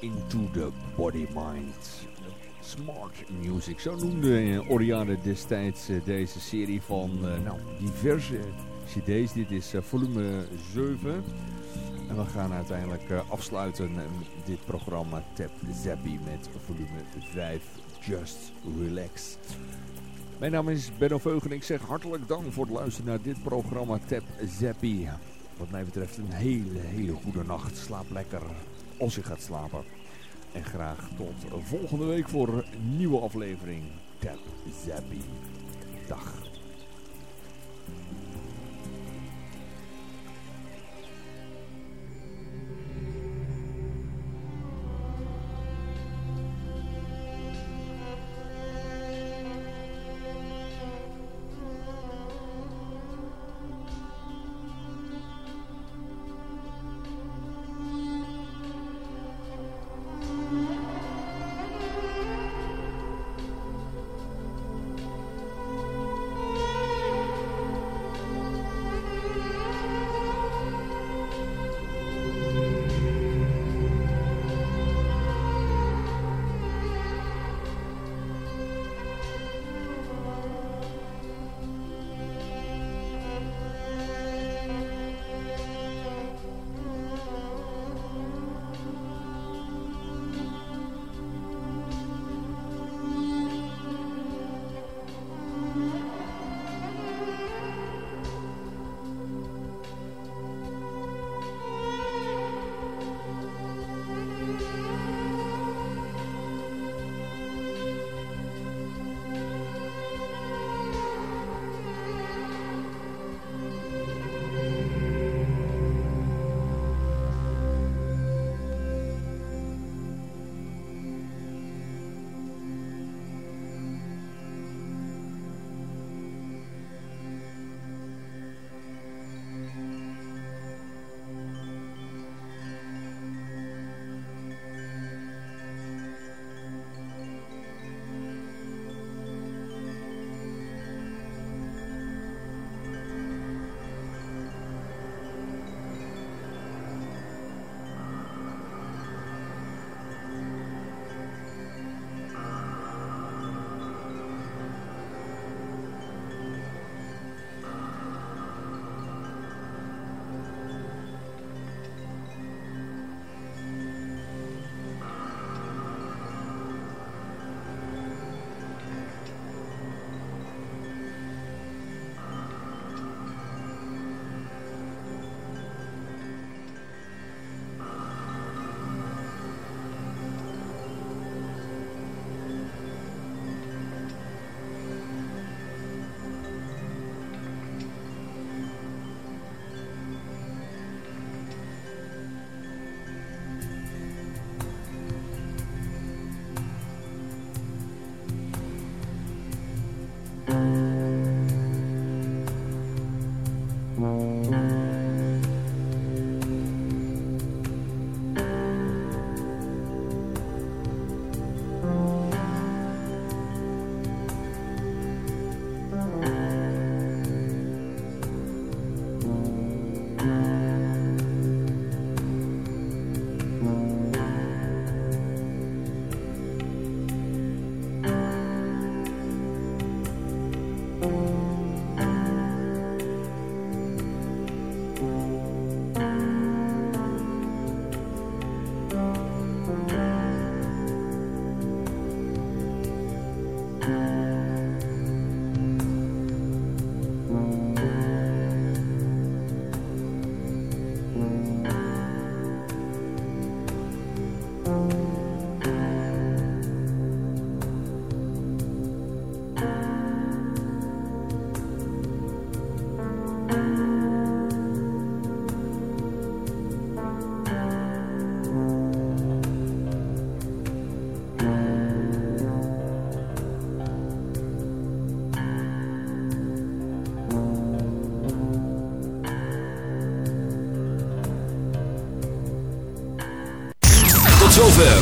into the body mind. Smart music, zo noemde Oriane destijds deze serie van nou, diverse cd's. Dit is volume 7. En we gaan uiteindelijk afsluiten dit programma Tap Zappy met volume 5, Just Relax. Mijn naam is Benno Veugen en ik zeg hartelijk dank voor het luisteren naar dit programma Tap Zappy. Wat mij betreft een hele, hele goede nacht. Slaap lekker als je gaat slapen. En graag tot volgende week voor een nieuwe aflevering Tap Zappy. Dag.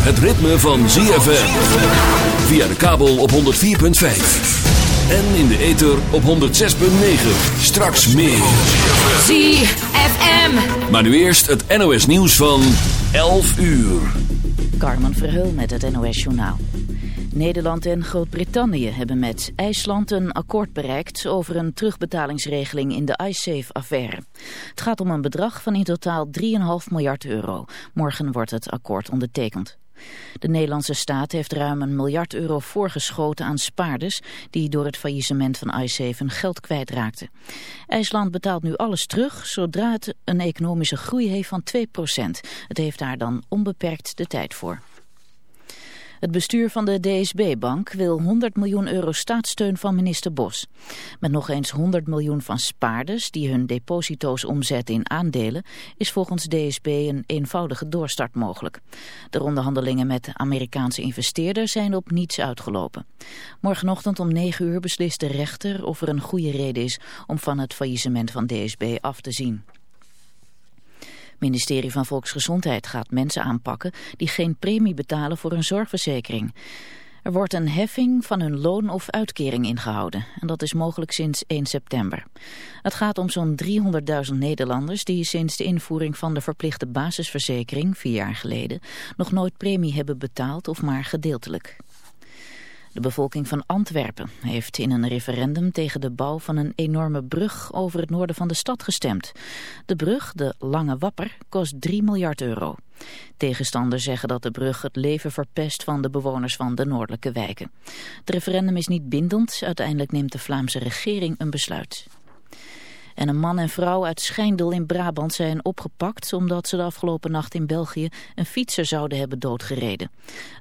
Het ritme van ZFM. Via de kabel op 104.5. En in de ether op 106.9. Straks meer. ZFM. Maar nu eerst het NOS nieuws van 11 uur. Carmen Verheul met het NOS Journaal. Nederland en Groot-Brittannië hebben met IJsland een akkoord bereikt over een terugbetalingsregeling in de iSafe-affaire. Het gaat om een bedrag van in totaal 3,5 miljard euro. Morgen wordt het akkoord ondertekend. De Nederlandse staat heeft ruim een miljard euro voorgeschoten aan spaarders die door het faillissement van iSafe geld kwijtraakten. IJsland betaalt nu alles terug zodra het een economische groei heeft van 2% Het heeft daar dan onbeperkt de tijd voor. Het bestuur van de DSB-bank wil 100 miljoen euro staatssteun van minister Bos. Met nog eens 100 miljoen van spaarders die hun deposito's omzetten in aandelen... is volgens DSB een eenvoudige doorstart mogelijk. De onderhandelingen met Amerikaanse investeerders zijn op niets uitgelopen. Morgenochtend om 9 uur beslist de rechter of er een goede reden is... om van het faillissement van DSB af te zien ministerie van Volksgezondheid gaat mensen aanpakken die geen premie betalen voor een zorgverzekering. Er wordt een heffing van hun loon of uitkering ingehouden. En dat is mogelijk sinds 1 september. Het gaat om zo'n 300.000 Nederlanders die sinds de invoering van de verplichte basisverzekering, vier jaar geleden, nog nooit premie hebben betaald of maar gedeeltelijk. De bevolking van Antwerpen heeft in een referendum tegen de bouw van een enorme brug over het noorden van de stad gestemd. De brug, de Lange Wapper, kost 3 miljard euro. Tegenstanders zeggen dat de brug het leven verpest van de bewoners van de noordelijke wijken. Het referendum is niet bindend, uiteindelijk neemt de Vlaamse regering een besluit. En een man en vrouw uit Schijndel in Brabant zijn opgepakt... omdat ze de afgelopen nacht in België een fietser zouden hebben doodgereden.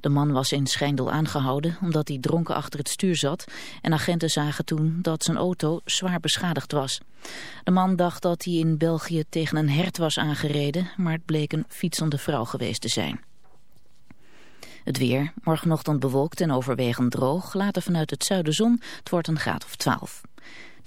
De man was in Schijndel aangehouden omdat hij dronken achter het stuur zat... en agenten zagen toen dat zijn auto zwaar beschadigd was. De man dacht dat hij in België tegen een hert was aangereden... maar het bleek een fietsende vrouw geweest te zijn. Het weer, morgenochtend bewolkt en overwegend droog, later vanuit het zuiden zon, het wordt een graad of 12.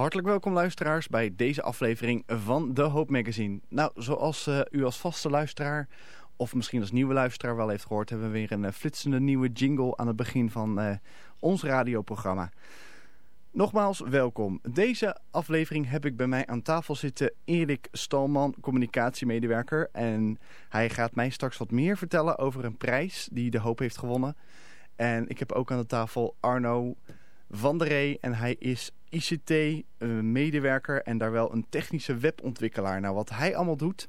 Hartelijk welkom luisteraars bij deze aflevering van The Hope Magazine. Nou, zoals uh, u als vaste luisteraar of misschien als nieuwe luisteraar wel heeft gehoord... hebben we weer een uh, flitsende nieuwe jingle aan het begin van uh, ons radioprogramma. Nogmaals, welkom. Deze aflevering heb ik bij mij aan tafel zitten Erik Stalman, communicatiemedewerker. En hij gaat mij straks wat meer vertellen over een prijs die De Hoop heeft gewonnen. En ik heb ook aan de tafel Arno van der Ree en hij is ICT-medewerker en daar wel een technische webontwikkelaar. Nou, wat hij allemaal doet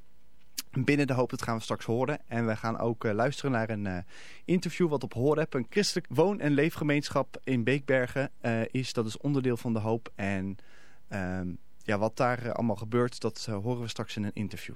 binnen de hoop, dat gaan we straks horen. En we gaan ook uh, luisteren naar een uh, interview wat op Hoorep, een christelijk woon- en leefgemeenschap in Beekbergen is. Dat is onderdeel van de hoop. En ehm, ja, wat daar allemaal gebeurt, dat horen we straks in een interview.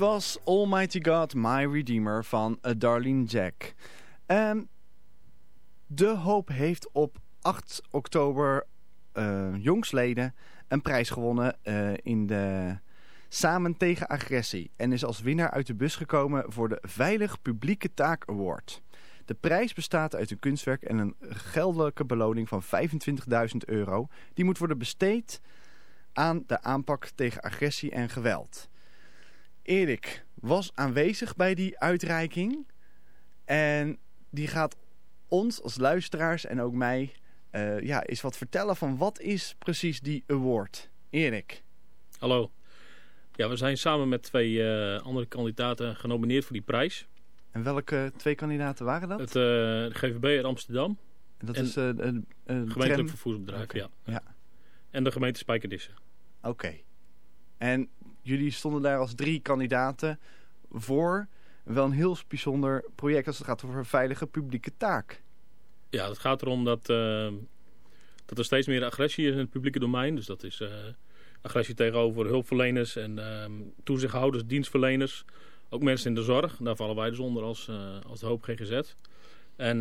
Was Almighty God, My Redeemer van uh, Darlene Jack. Um, de Hoop heeft op 8 oktober uh, jongsleden een prijs gewonnen uh, in de Samen tegen agressie. En is als winnaar uit de bus gekomen voor de Veilig Publieke Taak Award. De prijs bestaat uit een kunstwerk en een geldelijke beloning van 25.000 euro. Die moet worden besteed aan de aanpak tegen agressie en geweld. Erik was aanwezig bij die uitreiking. En die gaat ons als luisteraars en ook mij uh, ja, eens wat vertellen van wat is precies die award. Erik. Hallo. Ja, we zijn samen met twee uh, andere kandidaten genomineerd voor die prijs. En welke twee kandidaten waren dat? Het uh, de GVB uit Amsterdam. En dat en is een, een, een gemeentelijk vervoersbedrijf, okay. ja. ja. En de gemeente Spijkenisse. Oké. Okay. En jullie stonden daar als drie kandidaten voor wel een heel bijzonder project als het gaat over een veilige publieke taak. Ja, het gaat erom dat, uh, dat er steeds meer agressie is in het publieke domein. Dus dat is uh, agressie tegenover hulpverleners en uh, toezichthouders, dienstverleners. Ook mensen in de zorg. Daar vallen wij dus onder als, uh, als de Hoop GGZ. En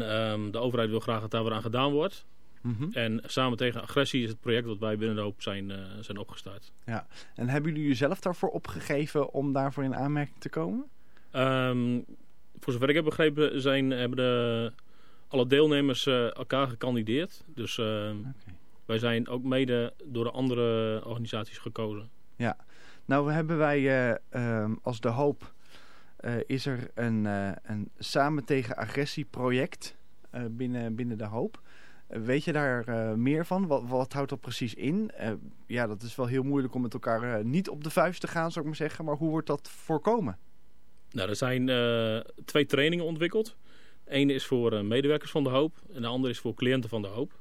de overheid wil graag dat daar weer aan gedaan wordt. Mm -hmm. En Samen tegen agressie is het project dat wij binnen de Hoop zijn, zijn opgestart. Ja, en hebben jullie jezelf daarvoor opgegeven om daarvoor in aanmerking te komen? Um, voor zover ik heb begrepen zijn, hebben de, alle deelnemers uh, elkaar gekandideerd. Dus uh, okay. wij zijn ook mede door de andere organisaties gekozen. Ja, nou hebben wij um, als De Hoop is er een, een Samen tegen Agressie project binnen, binnen De Hoop. Weet je daar uh, meer van? Wat, wat, houdt dat precies in? Uh, ja, dat is wel heel moeilijk om met elkaar uh, niet op de vuist te gaan, zou ik maar zeggen. Maar hoe wordt dat voorkomen? Nou, er zijn twee trainingen ontwikkeld. Ene is voor medewerkers van de hoop en de andere is voor cliënten van de hoop.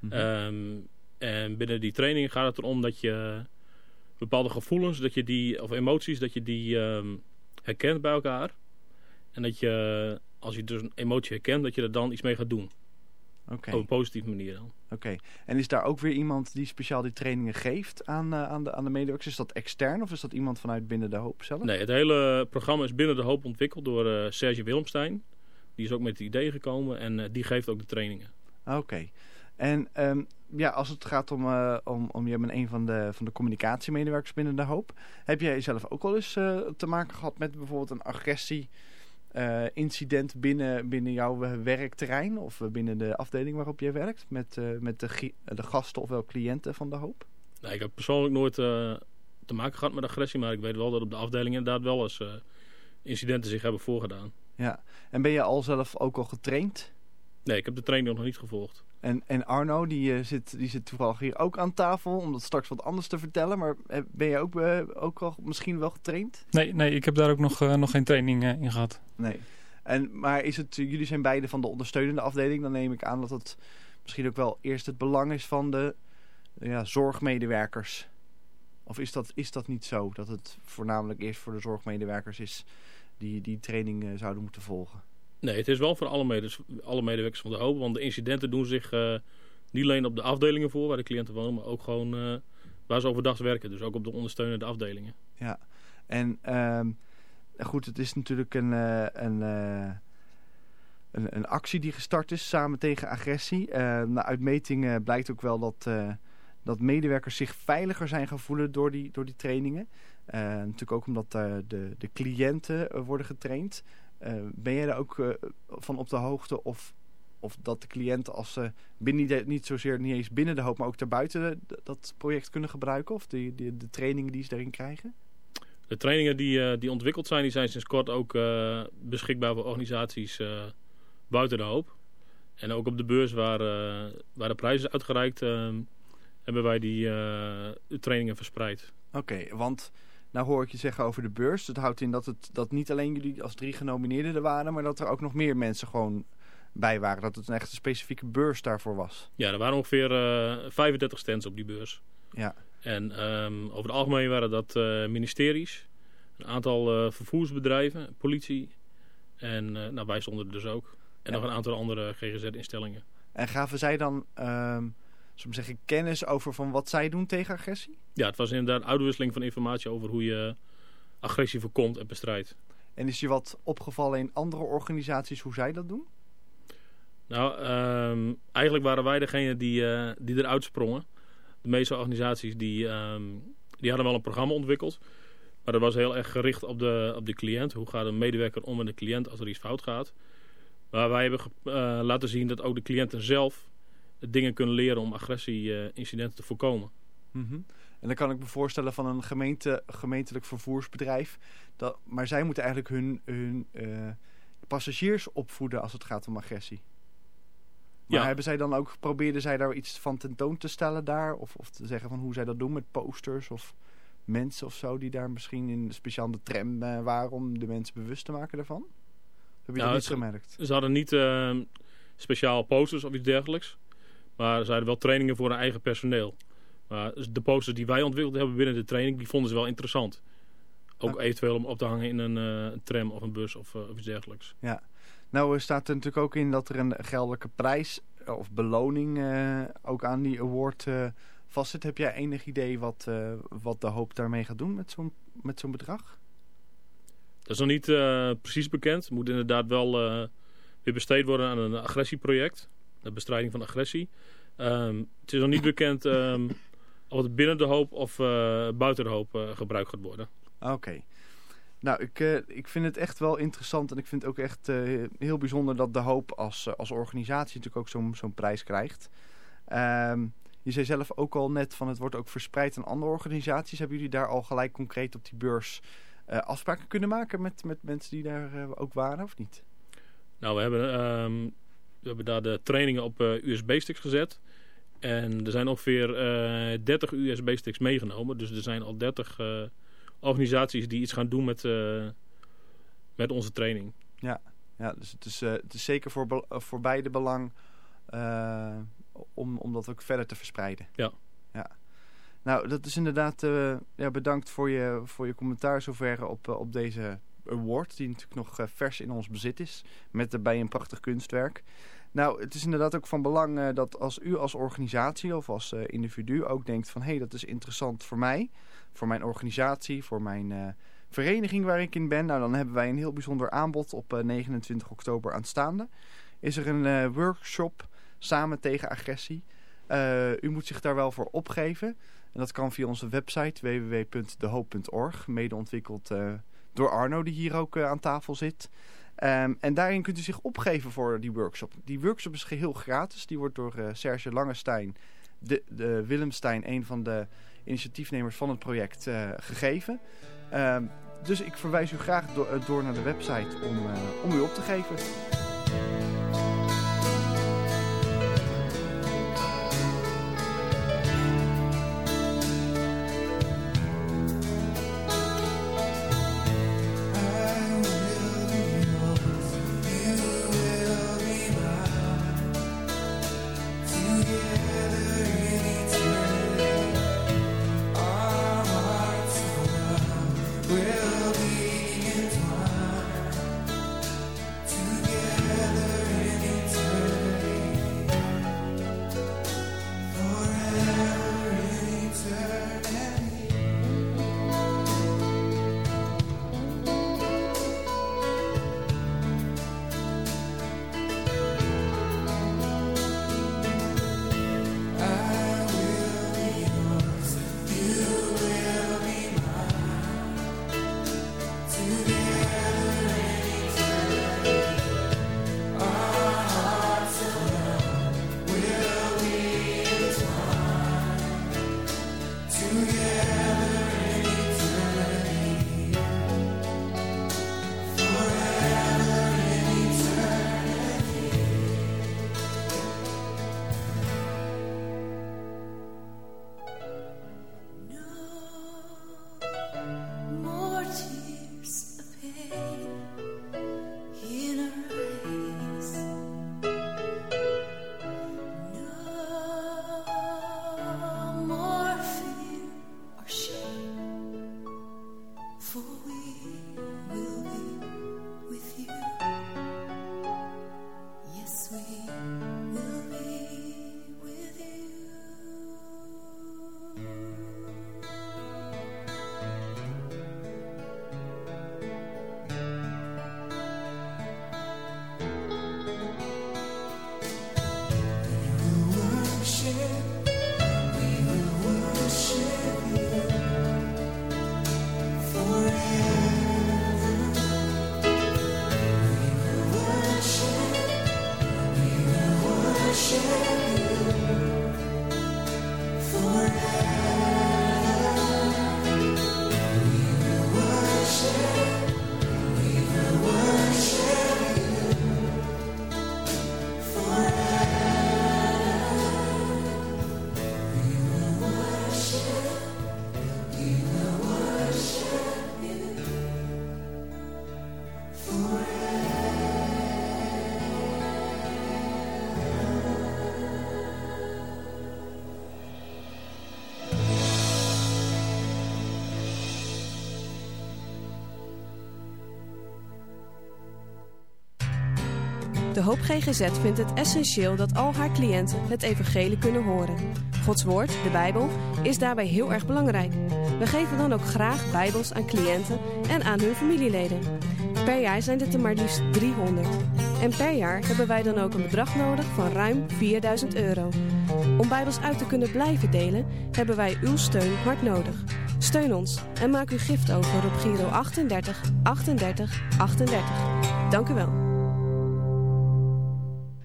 Mm -hmm. um, en binnen die trainingen gaat het erom dat je bepaalde gevoelens, dat je die, of emoties, dat je die um, herkent bij elkaar. En dat je, als je dus een emotie herkent, dat je er dan iets mee gaat doen. Okay. Op een positieve manier dan. Oké. Okay. En is daar ook weer iemand die speciaal die trainingen geeft aan, uh, aan, de, aan de medewerkers? Is dat extern of is dat iemand vanuit Binnen de Hoop zelf? Nee, het hele programma is Binnen de Hoop ontwikkeld door uh, Serge Wilmstein. Die is ook met het idee gekomen en uh, die geeft ook de trainingen. Oké. Okay. En um, ja, als het gaat om, om, om je bent een van de, van de communicatiemedewerkers Binnen de Hoop. Heb jij zelf ook wel eens te maken gehad met bijvoorbeeld een agressie... Uh, incident binnen, binnen jouw werkterrein of binnen de afdeling waarop jij werkt met, uh, met de, de gasten ofwel cliënten van de hoop? Nee, ik heb persoonlijk nooit uh, te maken gehad met agressie, maar ik weet wel dat op de afdeling inderdaad wel eens incidenten zich hebben voorgedaan. Ja, en ben je al zelf ook al getraind? Nee, ik heb de training nog niet gevolgd. En, en Arno, die, uh, zit, die zit toevallig hier ook aan tafel om dat straks wat anders te vertellen. Maar ben je ook, uh, ook al misschien wel getraind? Nee, nee ik heb daar ook nog, uh, nog geen training in gehad. Nee. En, maar is het, jullie zijn beide van de ondersteunende afdeling. Dan neem ik aan dat het misschien ook wel eerst het belang is van de ja, zorgmedewerkers. Of is dat, is dat niet zo? Dat het voornamelijk eerst voor de zorgmedewerkers is die die training zouden moeten volgen? Nee, het is wel voor alle, alle medewerkers van de hoop. Want de incidenten doen zich uh, niet alleen op de afdelingen voor waar de cliënten wonen, maar ook gewoon uh, waar ze overdag werken. Dus ook op de ondersteunende afdelingen. Ja, en um, goed, het is natuurlijk een, uh, een, een, een, actie die gestart is samen tegen agressie. nou, uit metingen blijkt ook wel dat, dat medewerkers zich veiliger zijn gaan voelen door die, door die trainingen. natuurlijk ook omdat de, de cliënten worden getraind. Uh, ben jij daar ook uh, van op de hoogte of, of dat de cliënten als ze binnen niet, niet zozeer niet eens binnen de hoop, maar ook daarbuiten dat project kunnen gebruiken? Of die, die, de trainingen die ze daarin krijgen? De trainingen die, uh, die ontwikkeld zijn, die zijn sinds kort ook beschikbaar voor organisaties buiten de hoop. En ook op de beurs waar, waar de prijs is uitgereikt, hebben wij die trainingen verspreid. Oké, okay, want nou hoor ik je zeggen over de beurs. Dat houdt in dat, het, dat niet alleen jullie als drie genomineerden er waren... maar dat er ook nog meer mensen gewoon bij waren. Dat het een echt specifieke beurs daarvoor was. Ja, er waren ongeveer uh, 35 stands op die beurs. Ja. En um, over het algemeen waren dat uh, ministeries, een aantal uh, vervoersbedrijven, politie. En nou, wij stonden er dus ook. En ja. nog een aantal andere GGZ-instellingen. En gaven zij dan... Um, soms zeggen, kennis over van wat zij doen tegen agressie? Ja, het was inderdaad uitwisseling van informatie over hoe je agressie voorkomt en bestrijdt. En is je wat opgevallen in andere organisaties hoe zij dat doen? Nou, um, eigenlijk waren wij degene die, uh, die eruit sprongen. De meeste organisaties die, um, die hadden wel een programma ontwikkeld. Maar dat was heel erg gericht op de, op de cliënt. Hoe gaat een medewerker om met de cliënt als er iets fout gaat? Maar wij hebben uh, laten zien dat ook de cliënten zelf dingen kunnen leren om agressie-incidenten uh, te voorkomen. Mm -hmm. En dan kan ik me voorstellen van een gemeente, gemeentelijk vervoersbedrijf. Dat, maar zij moeten eigenlijk hun, hun uh, passagiers opvoeden als het gaat om agressie. Maar ja. hebben zij dan ook, probeerden zij daar iets van tentoon te stellen daar? Of, of te zeggen van hoe zij dat doen met posters of mensen of zo die daar misschien in speciaal de tram uh, waren om de mensen bewust te maken daarvan? Heb je nou, dat niet gemerkt? Ze hadden niet uh, speciaal posters of iets dergelijks. Maar ze hadden wel trainingen voor hun eigen personeel. Maar de posters die wij ontwikkeld hebben binnen de training, die vonden ze wel interessant. Ook ah. eventueel om op te hangen in een, uh, een tram of een bus of, uh, of iets dergelijks. Ja. Nou staat er natuurlijk ook in dat er een geldelijke prijs of beloning uh, ook aan die award vastzit. Heb jij enig idee wat, wat de hoop daarmee gaat doen met zo'n met zo'n bedrag? Dat is nog niet precies bekend. Het moet inderdaad wel weer besteed worden aan een agressieproject. De bestrijding van agressie. Um, het is nog niet bekend um, of het binnen de hoop of uh, buiten de hoop uh, gebruikt gaat worden. Oké. Okay. Nou, ik, uh, ik vind het echt wel interessant en ik vind het ook echt heel bijzonder dat de hoop als, als organisatie natuurlijk ook zo'n zo'n prijs krijgt. Um, je zei zelf ook al net van het wordt ook verspreid aan andere organisaties. Hebben jullie daar al gelijk concreet op die beurs afspraken kunnen maken met, met mensen die daar ook waren of niet? Nou, we hebben ehm, we hebben daar de trainingen op uh, USB-sticks gezet. En er zijn ongeveer uh, 30 USB-sticks meegenomen. Dus er zijn al 30 uh, organisaties die iets gaan doen met, met onze training. Ja, ja dus het is, het is zeker voor, voor beide belang om, om dat ook verder te verspreiden. Ja. ja. Nou, dat is inderdaad... ja, bedankt voor je, voor je commentaar zover op, op deze award, die natuurlijk nog uh, vers in ons bezit is. Met daarbij een prachtig kunstwerk. Nou, het is inderdaad ook van belang uh, dat als u als organisatie of als uh, individu ook denkt van... hé, hey, dat is interessant voor mij, voor mijn organisatie, voor mijn vereniging waar ik in ben. Nou, dan hebben wij een heel bijzonder aanbod op 29 oktober aanstaande. Is er een workshop samen tegen agressie. u moet zich daar wel voor opgeven. En dat kan via onze website www.dehoop.org, mede ontwikkeld door Arno die hier ook uh, aan tafel zit. Um, en daarin kunt u zich opgeven voor die workshop. Die workshop is geheel gratis. Die wordt door uh, Serge Langestein, de, de Willemstein, een van de initiatiefnemers van het project, uh, gegeven. Um, dus ik verwijs u graag do door naar de website om, om u op te geven. De Hoop GGZ vindt het essentieel dat al haar cliënten het evangelie kunnen horen. Gods woord, de Bijbel, is daarbij heel erg belangrijk. We geven dan ook graag Bijbels aan cliënten en aan hun familieleden. Per jaar zijn dit er maar liefst 300. En per jaar hebben wij dan ook een bedrag nodig van ruim 4000 euro. Om Bijbels uit te kunnen blijven delen, hebben wij uw steun hard nodig. Steun ons en maak uw gift over op Giro 38 38 38. Dank u wel.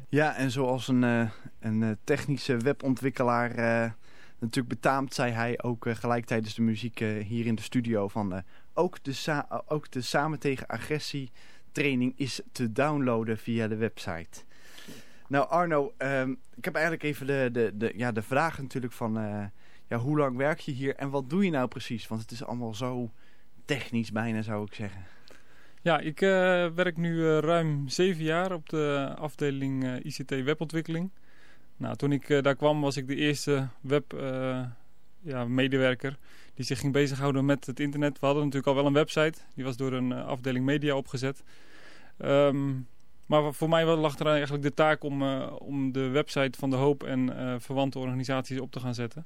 Ja, en zoals een, uh, een uh, technische webontwikkelaar uh, natuurlijk betaamt, zei hij ook gelijk tijdens de muziek hier in de studio van ook, de ook de Samen tegen Agressie training is te downloaden via de website. Nou Arno, um, ik heb eigenlijk even de, de, de, ja, de vraag natuurlijk van ja, hoe lang werk je hier en wat doe je nou precies? Want het is allemaal zo technisch bijna zou ik zeggen. Ja, ik uh, werk nu uh, ruim zeven jaar op de afdeling uh, ICT webontwikkeling. Nou, toen ik daar kwam was ik de eerste webmedewerker ja, die zich ging bezighouden met het internet. We hadden natuurlijk al wel een website, die was door een afdeling media opgezet. Um, maar voor mij lag er eigenlijk de taak om, om de website van De Hoop en verwante organisaties op te gaan zetten.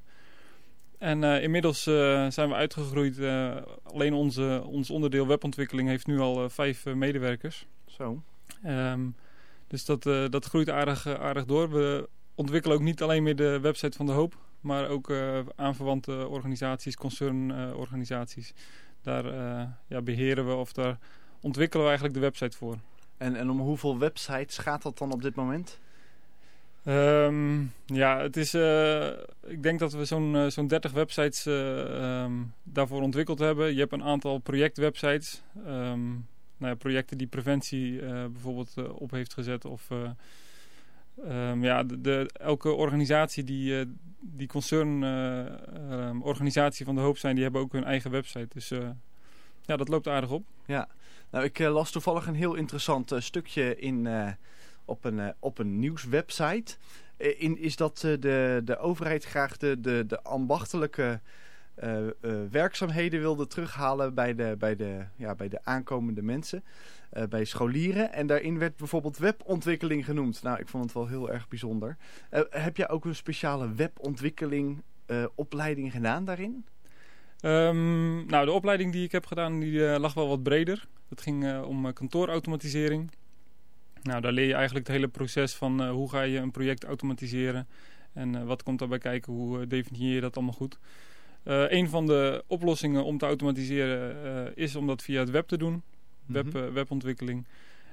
En uh, inmiddels uh, zijn we uitgegroeid. Uh, alleen onze, ons onderdeel webontwikkeling heeft nu al vijf medewerkers. Zo. Um, dus dat, dat groeit aardig, aardig door. We ontwikkelen ook niet alleen meer de website van De Hoop. Maar ook aanverwante organisaties, concernorganisaties. daar ja, beheren we of daar ontwikkelen we eigenlijk de website voor. En, en om hoeveel websites gaat dat dan op dit moment? Um, ja, het is, uh, ik denk dat we zo'n uh, zo'n 30 websites uh, um, daarvoor ontwikkeld hebben. Je hebt een aantal projectwebsites. Um, nou ja, projecten die preventie bijvoorbeeld op heeft gezet. Of ja, de, elke organisatie die, die concernorganisatie van de hoop zijn, die hebben ook hun eigen website. Dus ja, dat loopt aardig op. Ja, nou ik las toevallig een heel interessant stukje in op een, uh, op een nieuwswebsite. Uh, in, is dat uh, de, de overheid graag de, de, ambachtelijke werkzaamheden wilde terughalen bij de, bij de, ja, bij de aankomende mensen. bij scholieren. En daarin werd bijvoorbeeld webontwikkeling genoemd. Nou, ik vond het wel heel erg bijzonder. heb jij ook een speciale webontwikkeling opleiding gedaan daarin? Um, nou, de opleiding die ik heb gedaan, die lag wel wat breder. Het ging om kantoorautomatisering. Nou, daar leer je eigenlijk het hele proces van uh, hoe ga je een project automatiseren. En uh, wat komt daarbij kijken, hoe uh, definieer je dat allemaal goed. een van de oplossingen om te automatiseren is om dat via het web te doen. Web, mm -hmm. webontwikkeling.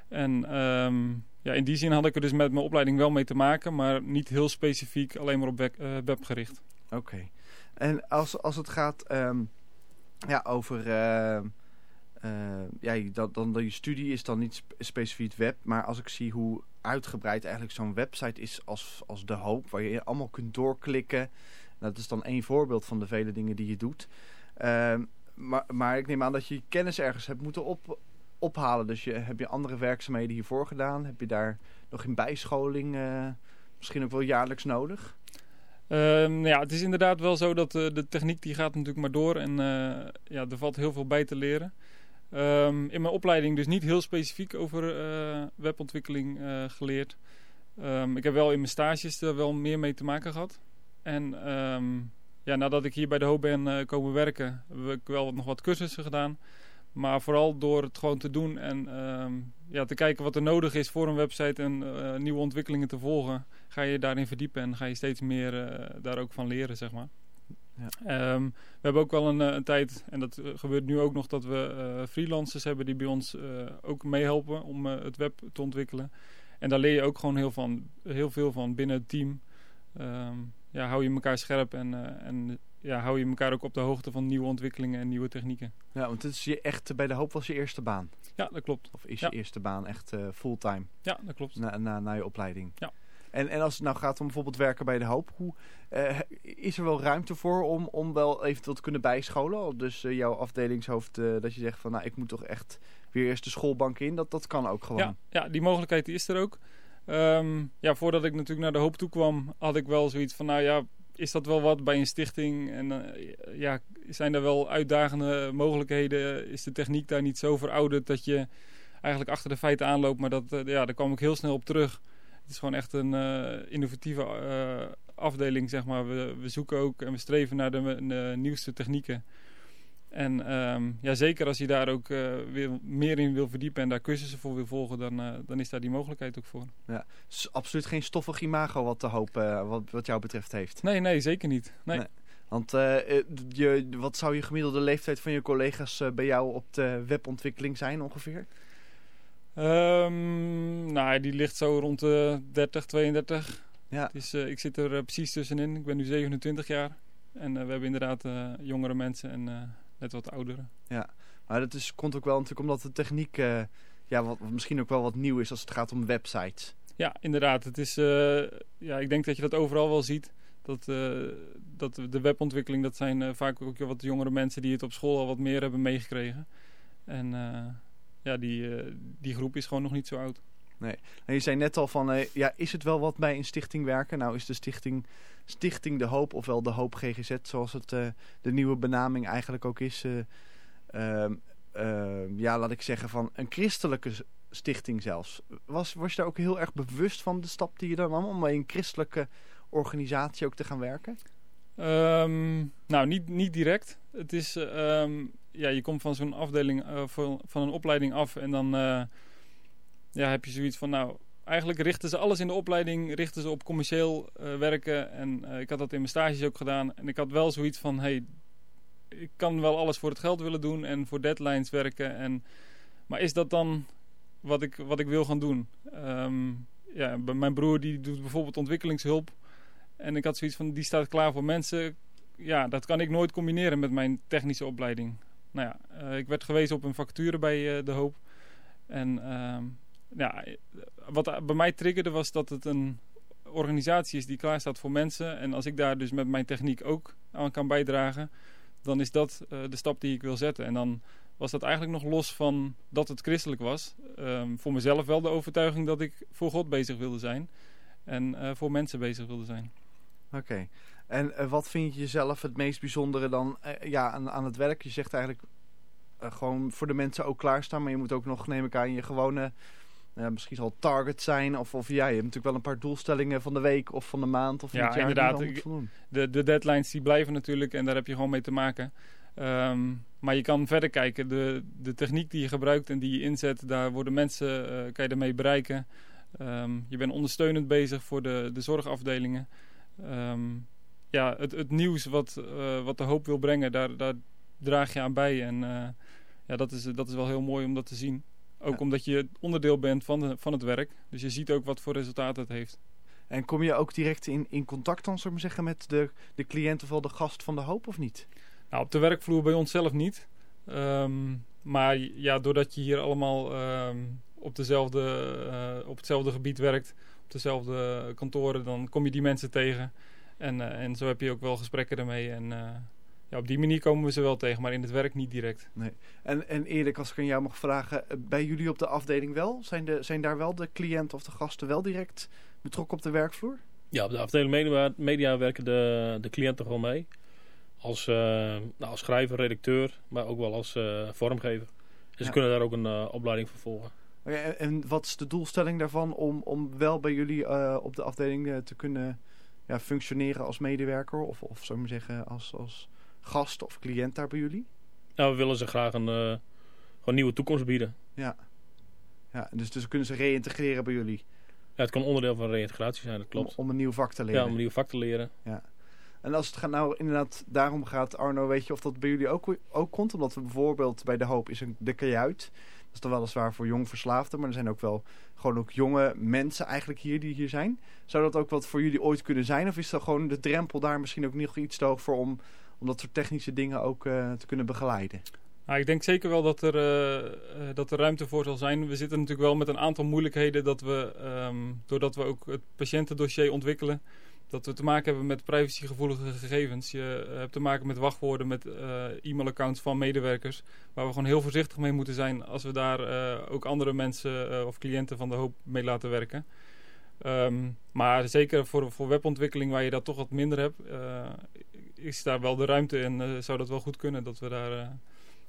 En um, ja, in die zin had ik er dus met mijn opleiding wel mee te maken. Maar niet heel specifiek alleen maar op web, web gericht. Oké. Okay. En als, als het gaat um, ja, over ehm, uh, ja, dat, dan, je studie is dan niet spe specifiek web. Maar als ik zie hoe uitgebreid eigenlijk zo'n website is als, als De Hoop. Waar je allemaal kunt doorklikken. Dat is dan één voorbeeld van de vele dingen die je doet. Uh, maar, maar ik neem aan dat je kennis ergens hebt moeten op, ophalen. Dus je, heb je andere werkzaamheden hiervoor gedaan? Heb je daar nog in bijscholing uh, misschien ook wel jaarlijks nodig? Um, ja, het is inderdaad wel zo dat uh, de techniek die gaat natuurlijk maar door. En ja, er valt heel veel bij te leren. Um, in mijn opleiding dus niet heel specifiek over uh, webontwikkeling uh, geleerd. Um, ik heb wel in mijn stages er wel meer mee te maken gehad. En um, ja, nadat ik hier bij de hoop ben uh, komen werken, heb ik wel nog wat cursussen gedaan. Maar vooral door het gewoon te doen en ja, te kijken wat er nodig is voor een website en nieuwe ontwikkelingen te volgen, ga je daarin verdiepen en ga je steeds meer daar ook van leren, zeg maar. Ja. Um, we hebben ook wel een, eh, een, tijd, en dat eh, gebeurt nu ook nog, dat we uh, freelancers hebben die bij ons uh, ook meehelpen om uh, het web te ontwikkelen. En daar leer je ook gewoon heel, van, heel veel van binnen het team. Um, ja, hou je elkaar scherp en, en ja, hou je elkaar ook op de hoogte van nieuwe ontwikkelingen en nieuwe technieken. Ja, want het is je echt, bij de hoop was je eerste baan. Ja, dat klopt. Of is ja. je eerste baan echt fulltime? Ja, dat klopt. Na, na, na je opleiding? Ja. En, en als het nou gaat om bijvoorbeeld werken bij de hoop, hoe, uh, is er wel ruimte voor om, om wel eventueel te kunnen bijscholen? Dus uh, jouw afdelingshoofd, uh, dat je zegt van nou ik moet toch echt weer eerst de schoolbank in, dat, dat kan ook gewoon. Ja, ja die mogelijkheid is er ook. Um, ja, voordat ik natuurlijk naar de hoop toe kwam, had ik wel zoiets van nou ja, is dat wel wat bij een stichting? En ja, zijn er wel uitdagende mogelijkheden? Is de techniek daar niet zo verouderd dat je eigenlijk achter de feiten aanloopt. Maar dat, ja, daar kwam ik heel snel op terug. Het is gewoon echt een innovatieve afdeling, zeg maar. We, we zoeken ook en we streven naar de, nieuwste technieken. En um, ja, zeker als je daar ook uh, weer meer in wil verdiepen en daar cursussen voor wil volgen, dan, uh, dan is daar die mogelijkheid ook voor. Ja, absoluut geen stoffig imago wat te hoop uh, wat, wat jou betreft heeft. Nee, nee, zeker niet. Nee. nee. Want je, wat zou je gemiddelde leeftijd van je collega's bij jou op de webontwikkeling zijn ongeveer? Um, nou, die ligt zo rond de 30, 32. Ja. Dus ik zit er precies tussenin. Ik ben nu 27 jaar. En we hebben inderdaad jongere mensen en net wat ouderen. Ja, maar dat is, komt ook wel natuurlijk omdat de techniek ja, wat, misschien ook wel wat nieuw is als het gaat om websites. Ja, inderdaad. Het is, ja, ik denk dat je dat overal wel ziet. Dat, dat de webontwikkeling, dat zijn vaak ook wat jongere mensen die het op school al wat meer hebben meegekregen. En ja, die, die groep is gewoon nog niet zo oud. Nee. En je zei net al van, ja, is het wel wat bij een stichting werken? Nou is de stichting Stichting De Hoop, ofwel De Hoop GGZ, zoals het uh, de nieuwe benaming eigenlijk ook is. Uh, uh, ja, laat ik zeggen van een christelijke stichting zelfs. Was, was je daar ook heel erg bewust van de stap die je dan nam om bij een christelijke organisatie ook te gaan werken? Um, nou, niet, niet direct. Het is, um, ja, je komt van zo'n afdeling, uh, van, een opleiding af en dan uh, ja, heb je zoiets van, nou, eigenlijk richten ze alles in de opleiding richten ze op commercieel uh, werken. En ik had dat in mijn stages ook gedaan. En ik had wel zoiets van, hey, ik kan wel alles voor het geld willen doen en voor deadlines werken. En, maar is dat dan wat ik, wat ik wil gaan doen? Um, ja, mijn broer die doet bijvoorbeeld ontwikkelingshulp. En ik had zoiets van, die staat klaar voor mensen. Ja, dat kan ik nooit combineren met mijn technische opleiding. Nou ja, uh, ik werd gewezen op een vacature bij De Hoop. En ja, wat bij mij triggerde was dat het een organisatie is die klaar staat voor mensen. En als ik daar dus met mijn techniek ook aan kan bijdragen, dan is dat uh, de stap die ik wil zetten. En dan was dat eigenlijk nog los van dat het christelijk was. Um, voor mezelf wel de overtuiging dat ik voor God bezig wilde zijn. En voor mensen bezig wilde zijn. Oké. En uh, wat vind je zelf het meest bijzondere dan ja, aan, aan het werk? Je zegt eigenlijk gewoon voor de mensen ook klaarstaan. Maar je moet ook nog, neem ik aan, je gewone misschien zal het target zijn. Of, of ja, je hebt natuurlijk wel een paar doelstellingen van de week of van de maand. Of ja, inderdaad. de, de deadlines die blijven natuurlijk en daar heb je gewoon mee te maken. Um, maar je kan verder kijken. De, de techniek die je gebruikt en die je inzet, daar worden mensen, kan je ermee bereiken. Um, je bent ondersteunend bezig voor de, de zorgafdelingen. Um, ja, het, het nieuws wat, uh, wat de hoop wil brengen, daar, daar draag je aan bij. En uh, ja, dat is, dat is wel heel mooi om dat te zien. Ook omdat je onderdeel bent van, de, van het werk. Dus je ziet ook wat voor resultaat het heeft. En kom je ook direct in, in contact dan, zullen we zeggen, met de, de cliënt of wel de gast van de hoop of niet? Nou, op de werkvloer bij ons zelf niet. Um, maar ja, doordat je hier allemaal um, op, dezelfde, uh, op hetzelfde gebied werkt, op dezelfde kantoren, dan kom je die mensen tegen. En, uh, en zo heb je ook wel gesprekken ermee. En uh, ja, op die manier komen we ze wel tegen, maar in het werk niet direct. Nee. En, en eerlijk, als ik aan jou mag vragen, eh, bij jullie op de afdeling wel? Zijn, de, zijn daar wel de cliënten of de gasten wel direct betrokken op de werkvloer? Ja, op de afdeling media, media werken de, de cliënten gewoon mee. Als, uh, nou, als schrijver, redacteur, maar ook wel als uh, vormgever. En ze kunnen daar ook een uh, opleiding voor volgen. Okay, en, en, wat is de doelstelling daarvan om, om wel bij jullie op de afdeling te kunnen ja, functioneren als medewerker? Of, of zou ik maar zeggen, als, als gast of cliënt daar bij jullie? Nou, we willen ze graag een uh, gewoon nieuwe toekomst bieden. Ja, ja dus, dus kunnen ze reïntegreren bij jullie? Ja, het kan onderdeel van reïntegratie zijn, dat klopt. Om, om, een nieuw vak te leren? Ja, om een nieuw vak te leren. Ja. En als het gaat nou inderdaad daarom gaat, Arno, weet je of dat bij jullie ook, ook komt? Omdat we bijvoorbeeld bij De Hoop is een, de kajuit. Dat is dan weliswaar voor jong verslaafden, maar er zijn ook wel gewoon ook jonge mensen eigenlijk hier die hier zijn. Zou dat ook wat voor jullie ooit kunnen zijn? Of is dat gewoon de drempel daar misschien ook nog iets te hoog voor om om dat soort technische dingen ook uh, te kunnen begeleiden? Nou, ik denk zeker wel dat er, uh, dat er ruimte voor zal zijn. We zitten natuurlijk wel met een aantal moeilijkheden dat we, um, doordat we ook het patiëntendossier ontwikkelen, dat we te maken hebben met privacygevoelige gegevens. Je hebt te maken met wachtwoorden, met uh, e-mailaccounts van medewerkers, waar we gewoon heel voorzichtig mee moeten zijn als we daar ook andere mensen of cliënten van de hoop mee laten werken. Um, maar zeker voor, voor webontwikkeling, waar je dat toch wat minder hebt, is daar wel de ruimte en zou dat wel goed kunnen dat we daar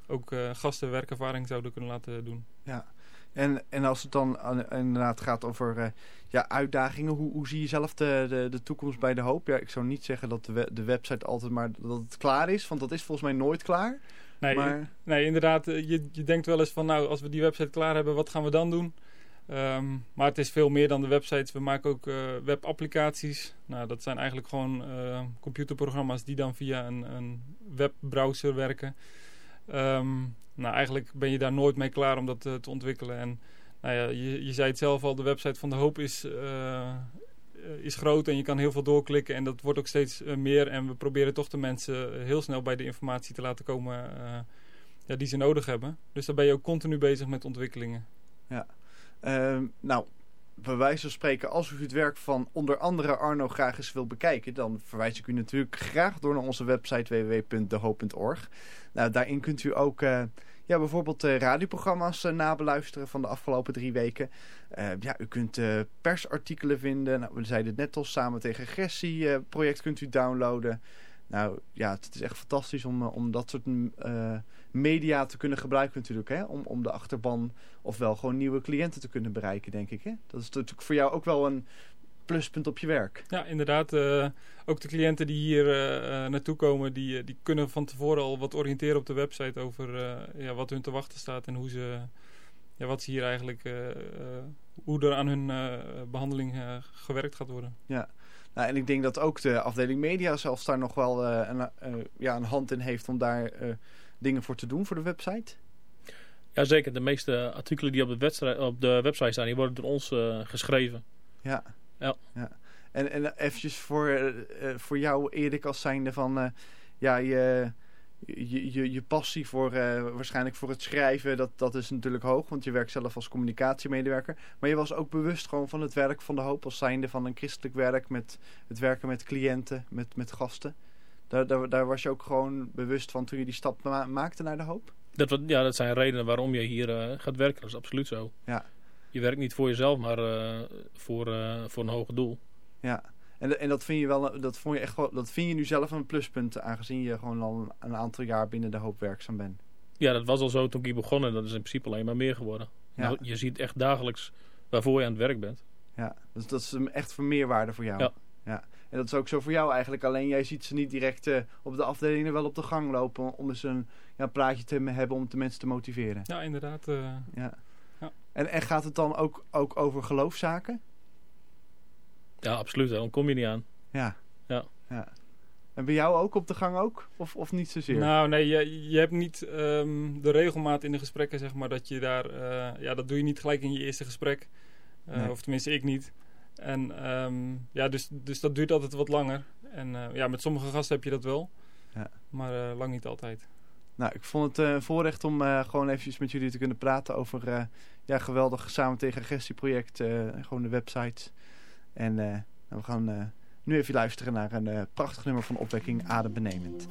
ook gasten werkervaring zouden kunnen laten doen. Ja. En, en als het dan inderdaad gaat over ja, uitdagingen, hoe, hoe zie je zelf de, de, de toekomst bij De Hoop? Ja, ik zou niet zeggen dat de, de website altijd maar dat het klaar is, want dat is volgens mij nooit klaar. Nee, maar... nee inderdaad, je, je denkt wel eens van nou, als we die website klaar hebben, wat gaan we dan doen? Ehm, maar het is veel meer dan de websites. We maken ook uh, webapplicaties. Nou, dat zijn eigenlijk gewoon uh, computerprogramma's die dan via een, een webbrowser werken. Um, nou, eigenlijk ben je daar nooit mee klaar om dat uh, te ontwikkelen. En nou ja, je, je zei het zelf al, de website van De Hoop is, is groot en je kan heel veel doorklikken. En dat wordt ook steeds meer. En we proberen toch de mensen heel snel bij de informatie te laten komen ja, die ze nodig hebben. Dus daar ben je ook continu bezig met ontwikkelingen. Ja. Uh, nou, bij wijze van spreken, als u het werk van onder andere Arno graag eens wil bekijken, dan verwijs ik u natuurlijk graag door naar onze website www.dehoop.org. Nou, daarin kunt u ook ja, bijvoorbeeld uh, radioprogramma's uh, nabeluisteren van de afgelopen drie weken. ja, u kunt persartikelen vinden. Nou, we zeiden het net al, samen tegen agressie project kunt u downloaden. Nou ja, het is echt fantastisch om, om dat soort media te kunnen gebruiken natuurlijk. Hè? Om, om de achterban ofwel gewoon nieuwe cliënten te kunnen bereiken, denk ik. Hè? Dat is natuurlijk voor jou ook wel een pluspunt op je werk. Ja, inderdaad. Uh, ook de cliënten die hier uh, naartoe komen, die, die kunnen van tevoren al wat oriënteren op de website over ja, wat hun te wachten staat en hoe ze, ja, wat ze hier eigenlijk, hoe er aan hun behandeling gewerkt gaat worden. Ja. Nou, en ik denk dat ook de afdeling media zelfs daar nog wel een, ja, een hand in heeft om daar dingen voor te doen voor de website? Jazeker, de meeste artikelen die op de, op de website staan, die worden door ons uh, geschreven. Ja. Ja. ja. En, en eventjes voor, uh, voor jou Erik als zijnde van, ja, je, je, je, je passie voor, waarschijnlijk voor het schrijven, dat, dat is natuurlijk hoog, want je werkt zelf als communicatiemedewerker. Maar je was ook bewust gewoon van het werk van de hoop als zijnde van een christelijk werk met het werken met cliënten, met, met gasten. Daar, daar, daar, was je ook gewoon bewust van toen je die stap maakte naar de hoop? Dat, ja, dat zijn redenen waarom je hier uh, gaat werken. Dat is absoluut zo. Ja. Je werkt niet voor jezelf, maar uh, voor, uh, voor een hoger doel. Ja, en, en dat vind je wel, dat vond je echt wel, dat vind je nu zelf een pluspunt, aangezien je gewoon al een, aantal jaar binnen de hoop werkzaam bent. Ja, dat was al zo toen ik hier begon en dat is in principe alleen maar meer geworden. Ja. Nou, je ziet echt dagelijks waarvoor je aan het werk bent. Ja, dus dat is echt voor meerwaarde voor jou. Ja. ja. En dat is ook zo voor jou eigenlijk. Alleen jij ziet ze niet direct uh, op de afdelingen wel op de gang lopen. Om eens een ja, praatje te hebben om de mensen te motiveren. Ja, inderdaad. Uh, ja. En, en gaat het dan ook, ook over geloofszaken? Ja, absoluut. Dan kom je niet aan. Ja. Ja. ja. En bij jou ook op de gang ook? Of, of niet zozeer? Nou, nee, je, je hebt niet um, de regelmaat in de gesprekken, zeg maar, dat je daar... Uh, ja, dat doe je niet gelijk in je eerste gesprek. Nee. Of tenminste, ik niet. En um, ja, dus, dus dat duurt altijd wat langer. En uh, ja, met sommige gasten heb je dat wel. Ja. Maar uh, lang niet altijd. Nou, ik vond het een voorrecht om gewoon eventjes met jullie te kunnen praten over ja, geweldig Samen tegen Agressie project. gewoon de website. En nou, we gaan nu even luisteren naar een prachtig nummer van opwekking Adembenemend.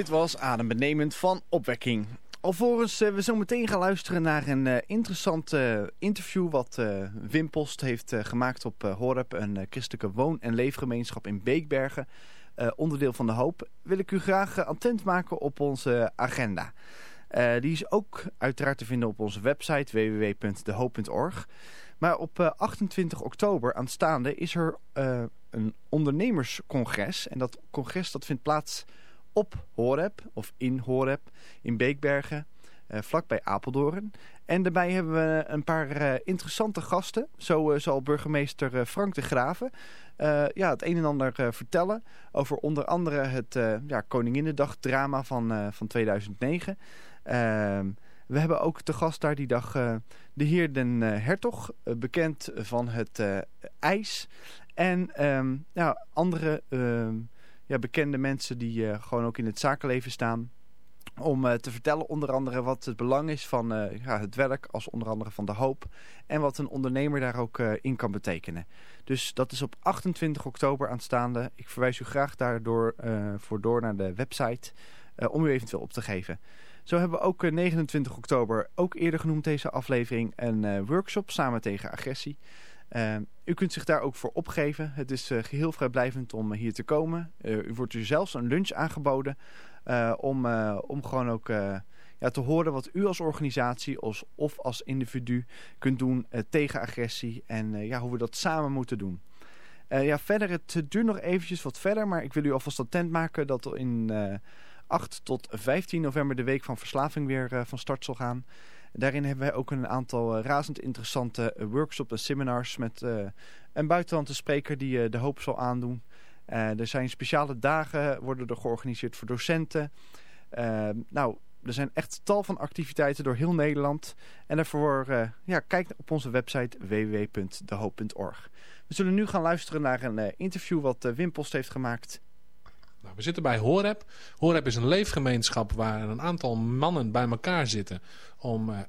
Dit was Adembenemend van Opwekking. Alvorens eh, we zo meteen gaan luisteren naar een eh, interessant eh, interview wat eh, Wim Post heeft gemaakt op Horeb, een christelijke woon- en leefgemeenschap in Beekbergen, onderdeel van de Hoop, wil ik u graag attent maken op onze agenda. Die is ook uiteraard te vinden op onze website www.dehoop.org. Maar op eh, 28 oktober aanstaande is er een ondernemerscongres. En dat congres dat vindt plaats op Horeb of in Horeb in Beekbergen, eh, vlakbij Apeldoorn. En daarbij hebben we een paar eh, interessante gasten. Zo eh, zal burgemeester Frank de Graven ja, het een en ander vertellen over onder andere het ja, Koninginnedag drama van, van 2009. Ehm, we hebben ook te gast daar die dag de heer Den Hertog, bekend van het ijs. En ehm, ja, andere ehm, bekende mensen die eh, gewoon ook in het zakenleven staan. Om eh, te vertellen onder andere wat het belang is van eh, ja, het werk als onder andere van de hoop. En wat een ondernemer daar ook in kan betekenen. Dus dat is op 28 oktober aanstaande. Ik verwijs u graag daardoor voor door naar de website om u eventueel op te geven. Zo hebben we ook eh, 29 oktober, ook eerder genoemd deze aflevering, een workshop samen tegen agressie. Uh, u kunt zich daar ook voor opgeven. Het is uh, geheel vrijblijvend om hier te komen. Uh, u wordt u zelfs een lunch aangeboden om, om gewoon ook ja, te horen wat u als organisatie als, of als individu kunt doen tegen agressie en ja, hoe we dat samen moeten doen. ja, verder, het duurt nog eventjes wat verder, maar ik wil u alvast attent maken dat er in 8 tot 15 november de week van verslaving weer van start zal gaan. Daarin hebben wij ook een aantal uh, razend interessante uh, workshops en seminars met uh, een buitenlandse spreker die de hoop zal aandoen. er zijn speciale dagen, worden er georganiseerd voor docenten. nou, er zijn echt tal van activiteiten door heel Nederland. En daarvoor, ja, kijk op onze website www.dehoop.org. We zullen nu gaan luisteren naar een interview wat Post heeft gemaakt nou, we zitten bij Horeb. Horeb is een leefgemeenschap waar een aantal mannen bij elkaar zitten om uh,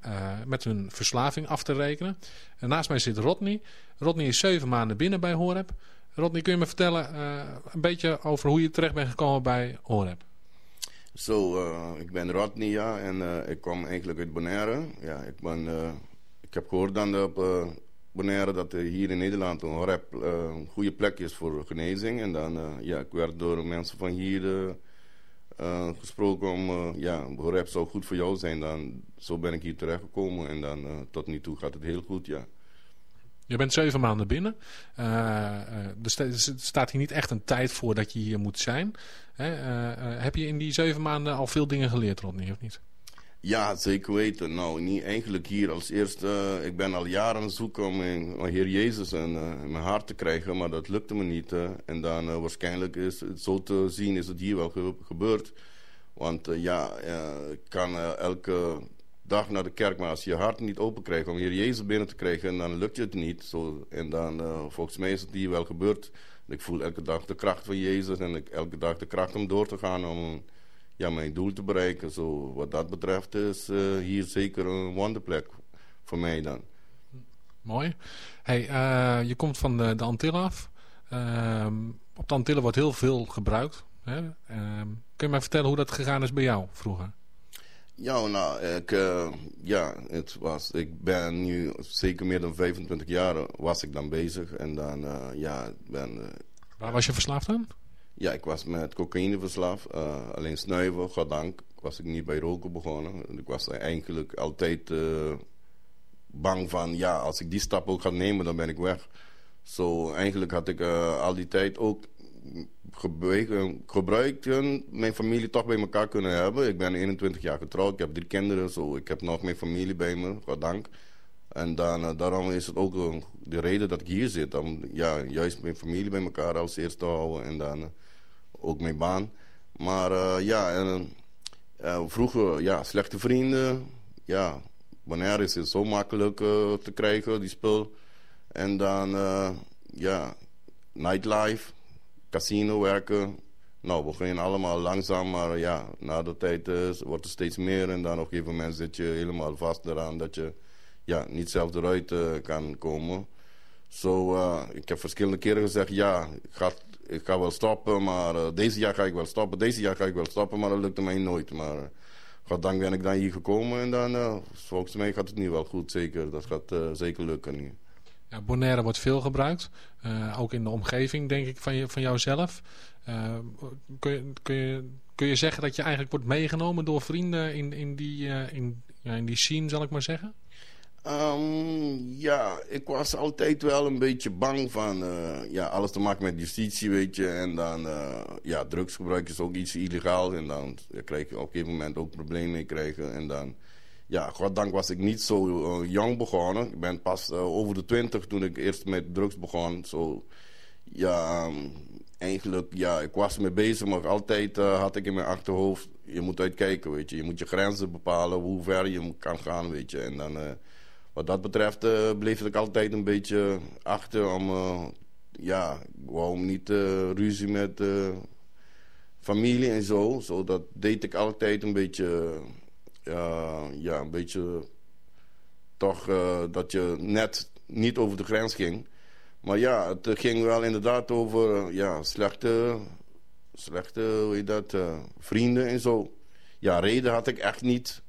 met hun verslaving af te rekenen. En naast mij zit Rodney. Rodney is zeven maanden binnen bij Horeb. Rodney, kun je me vertellen uh, een beetje over hoe je terecht bent gekomen bij Horeb? Zo, ik ben Rodney, ja, en ik kom eigenlijk uit Bonaire. Ja, ik, ben, ik heb gehoord dan op Bonaire dat er hier in Nederland uh, een goede plek is voor genezing. En dan, uh, ja, ik werd door mensen van hier uh, gesproken om, ja, rap zou goed voor jou zijn. Dan, zo ben ik hier terechtgekomen en dan tot nu toe gaat het heel goed, ja. Je bent zeven maanden binnen. er staat hier niet echt een tijd voor dat je hier moet zijn. heb je in die zeven maanden al veel dingen geleerd, Rodney, of niet? Ja, zeker weten. Nou, niet eigenlijk hier als eerste. Uh, ik ben al jaren aan zoeken om mijn Heer Jezus in, uh, in, mijn hart te krijgen, maar dat lukte me niet. Uh, en dan waarschijnlijk is het zo te zien, is het hier wel ge gebeurd. Want ja, ik kan elke dag naar de kerk, maar als je je hart niet open krijgt om Heer Jezus binnen te krijgen, dan lukt het niet. Zo, en dan, volgens mij is het hier wel gebeurd. Ik voel elke dag de kracht van Jezus en ik, elke dag de kracht om door te gaan om ja, mijn doel te bereiken. Zo, wat dat betreft is uh, hier zeker een wonderplek voor mij dan. Mooi. Hey, uh, je komt van de, de Antillen af. Uh, op de Antillen wordt heel veel gebruikt. Hè? kun je mij vertellen hoe dat gegaan is bij jou vroeger? Ja, nou, ik, uh, ja, het was, ik ben nu zeker meer dan 25 jaar was ik dan bezig. En dan, ja, ben Waar was je verslaafd aan? Ja, ik was met cocaïne verslaafd. Uh, alleen snuiven, goddank, was ik niet bij roken begonnen. Ik was eigenlijk altijd uh, bang van, ja, als ik die stap ook ga nemen, dan ben ik weg. Zo, eigenlijk had ik uh, al die tijd ook gebruikt mijn familie toch bij elkaar kunnen hebben. Ik ben 21 jaar getrouwd, ik heb drie kinderen, zo. ik heb nog mijn familie bij me, goddank. En dan, daarom is het ook de reden dat ik hier zit. Om ja, juist mijn familie bij elkaar als eerste te houden. En dan ook mijn baan. Maar ja, en, vroeger, ja, slechte vrienden. Ja, wanneer is het zo makkelijk te krijgen, die spul. En dan, ja, nightlife, casino werken. Nou, we gingen allemaal langzaam, maar ja, na de tijd wordt er steeds meer. En dan op een gegeven moment zit je helemaal vast eraan dat je ja, niet zelf eruit uh, kan komen. Zo, uh, ik heb verschillende keren gezegd, ja, ik ga, ik ga wel stoppen, maar uh, deze jaar ga ik wel stoppen, deze jaar ga ik wel stoppen, maar dat lukte mij nooit. Maar goddank ben ik dan hier gekomen en dan, volgens mij gaat het nu wel goed, zeker. Dat gaat zeker lukken nu. Ja, Bonaire wordt veel gebruikt, ook in de omgeving, denk ik, van, je, van jouzelf. kun, je, kun, je, kun je zeggen dat je eigenlijk wordt meegenomen door vrienden in, in, die, in, ja, in die scene, zal ik maar zeggen? Um, ja, ik was altijd wel een beetje bang van uh, ja, alles te maken met justitie, weet je. En dan, uh, ja, drugsgebruik is ook iets illegaal. En dan krijg je op een gegeven moment ook problemen mee krijgen. En dan, ja, goddank was ik niet zo uh, jong begonnen. Ik ben pas over de twintig toen ik eerst met drugs begon. Zo, ja, um, eigenlijk, ja, ik was mee bezig, maar altijd had ik in mijn achterhoofd... Je moet uitkijken, weet je. Je moet je grenzen bepalen, hoe ver je kan gaan, weet je. En dan wat dat betreft uh, bleef ik altijd een beetje achter om, uh, ja, waarom niet uh, ruzie met familie en zo. Zo dat deed ik altijd een beetje, ja, een beetje toch dat je net niet over de grens ging. Maar ja, het ging wel inderdaad over ja, slechte, slechte, hoe heet dat, vrienden en zo. Ja, reden had ik echt niet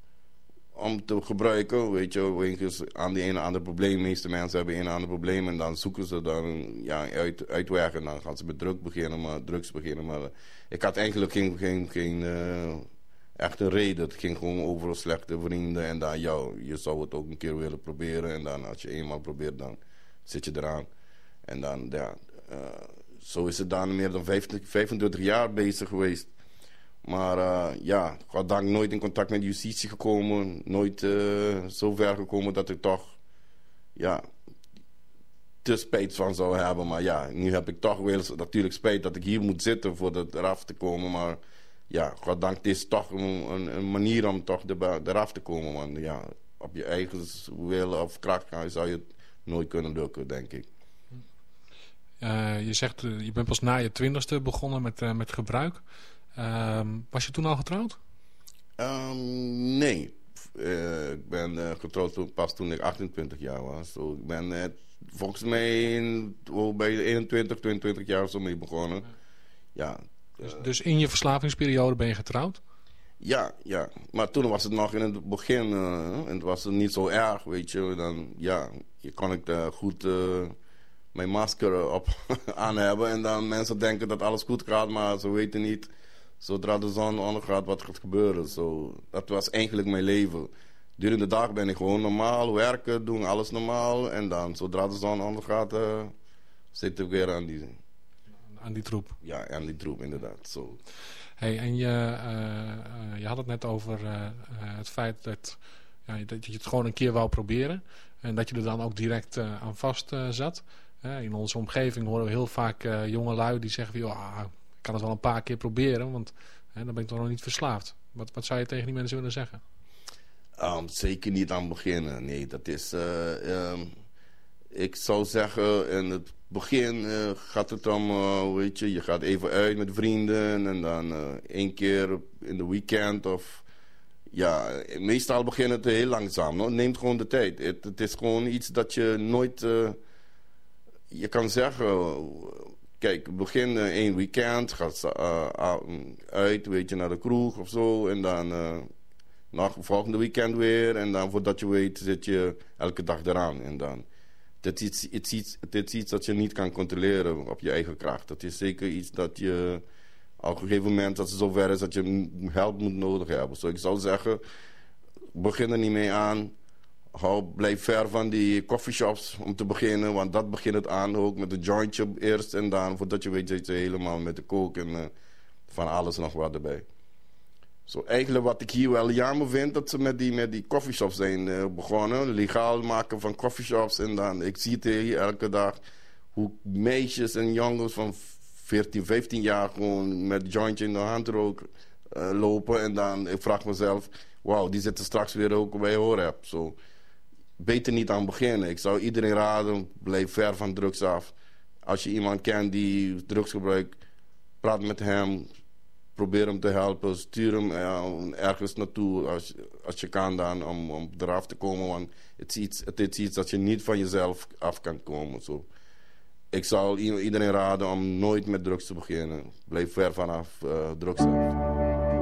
om te gebruiken. Weet je, aan die ene ander probleem. De meeste mensen hebben een ander probleem. En dan zoeken ze dan ja, uit, uitweg. En dan gaan ze met druk beginnen, maar, drugs beginnen. Maar ik had eigenlijk geen, geen, geen uh, echte reden. Het ging gewoon over slechte vrienden. En dan, ja, je zou het ook een keer willen proberen. En dan als je eenmaal probeert, dan zit je eraan. En dan, ja, uh, zo is het dan meer dan 25, 25 jaar bezig geweest. Maar uh, ja, goddank nooit in contact met justitie gekomen. Nooit uh, zo ver gekomen dat ik toch ja, te spijt van zou hebben. Maar ja, nu heb ik toch wel natuurlijk spijt dat ik hier moet zitten voor het eraf te komen. Maar ja, goddank, het is toch een, manier om toch er, eraf te komen. Want ja, op je eigen wil of kracht zou je het nooit kunnen lukken, denk ik. Uh, je zegt, je bent pas na je twintigste begonnen met, met gebruik. Um, was je toen al getrouwd? Um, nee. Uh, ik ben uh, getrouwd toen, pas toen ik 28 jaar was. So, ik ben uh, volgens mij in, oh, bij 21, 22 jaar zo mee begonnen. Ja. Dus, dus, in je verslavingsperiode ben je getrouwd? Ja, ja. Maar toen was het nog in het begin. en het was niet zo erg, weet je. Dan, ja, je kon ik goed mijn masker op aan hebben. En dan mensen denken dat alles goed gaat, maar ze weten niet zodra de zon ondergaat, wat gaat gebeuren. So, dat was eigenlijk mijn leven. Durende de dag ben ik gewoon normaal, werken, doen alles normaal. En dan, zodra de zon ondergaat, uh, zit ik weer aan die... Aan die troep? Ja, aan die troep, inderdaad. So. Hey, en je, uh, je had het net over uh, het feit dat, ja, dat je het gewoon een keer wou proberen. En dat je er dan ook direct aan vast zat. in onze omgeving horen we heel vaak jonge lui die zeggen... Van, kan het wel een paar keer proberen, want hè, dan ben ik toch nog niet verslaafd. Wat, wat zou je tegen die mensen willen zeggen? Um, zeker niet aan beginnen. Nee, dat is... Uh, um, ik zou zeggen, in het begin uh, gaat het om, weet je, je gaat even uit met vrienden en dan één keer in de weekend of... Ja, meestal begint het heel langzaam. No? Neemt gewoon de tijd. Het, het, is gewoon iets dat je nooit... je kan zeggen, Kijk, begin één weekend, gaat uh, uit, weet je, naar de kroeg of zo. En dan uh, nog volgende weekend weer. En dan voordat je weet zit je elke dag eraan. En dan dit is, iets, iets, iets, iets dat je niet kan controleren op je eigen kracht. Dat is zeker iets dat je op een gegeven moment, dat het zover is dat je hulp moet nodig hebben. Dus ik zou zeggen, begin er niet mee aan. Hou, blijf ver van die coffeeshops om te beginnen. Want dat begint het aan ook met een jointje eerst. En dan voordat je weet zit je helemaal met de kook en uh, van alles nog wat erbij. Zo eigenlijk wat ik hier wel jammer vind, dat ze met die, met die coffeeshops zijn uh, begonnen. Legaal maken van coffeeshops. En dan, ik zie het hier elke dag, hoe meisjes en jongens van 14, 15 jaar gewoon met jointje in de hand rook, uh, lopen. En dan, ik vraag mezelf, wauw, die zitten straks weer ook bij Horeb. So, beter niet aan beginnen. Ik zou iedereen raden, blijf ver van drugs af. Als je iemand kent die drugs gebruikt, praat met hem. Probeer hem te helpen. Stuur hem uh, ergens naartoe als, als je kan dan om, om eraf te komen. Want het is, iets, het is iets dat je niet van jezelf af kan komen. So. Ik zou iedereen raden om nooit met drugs te beginnen. Blijf ver vanaf uh, drugs af.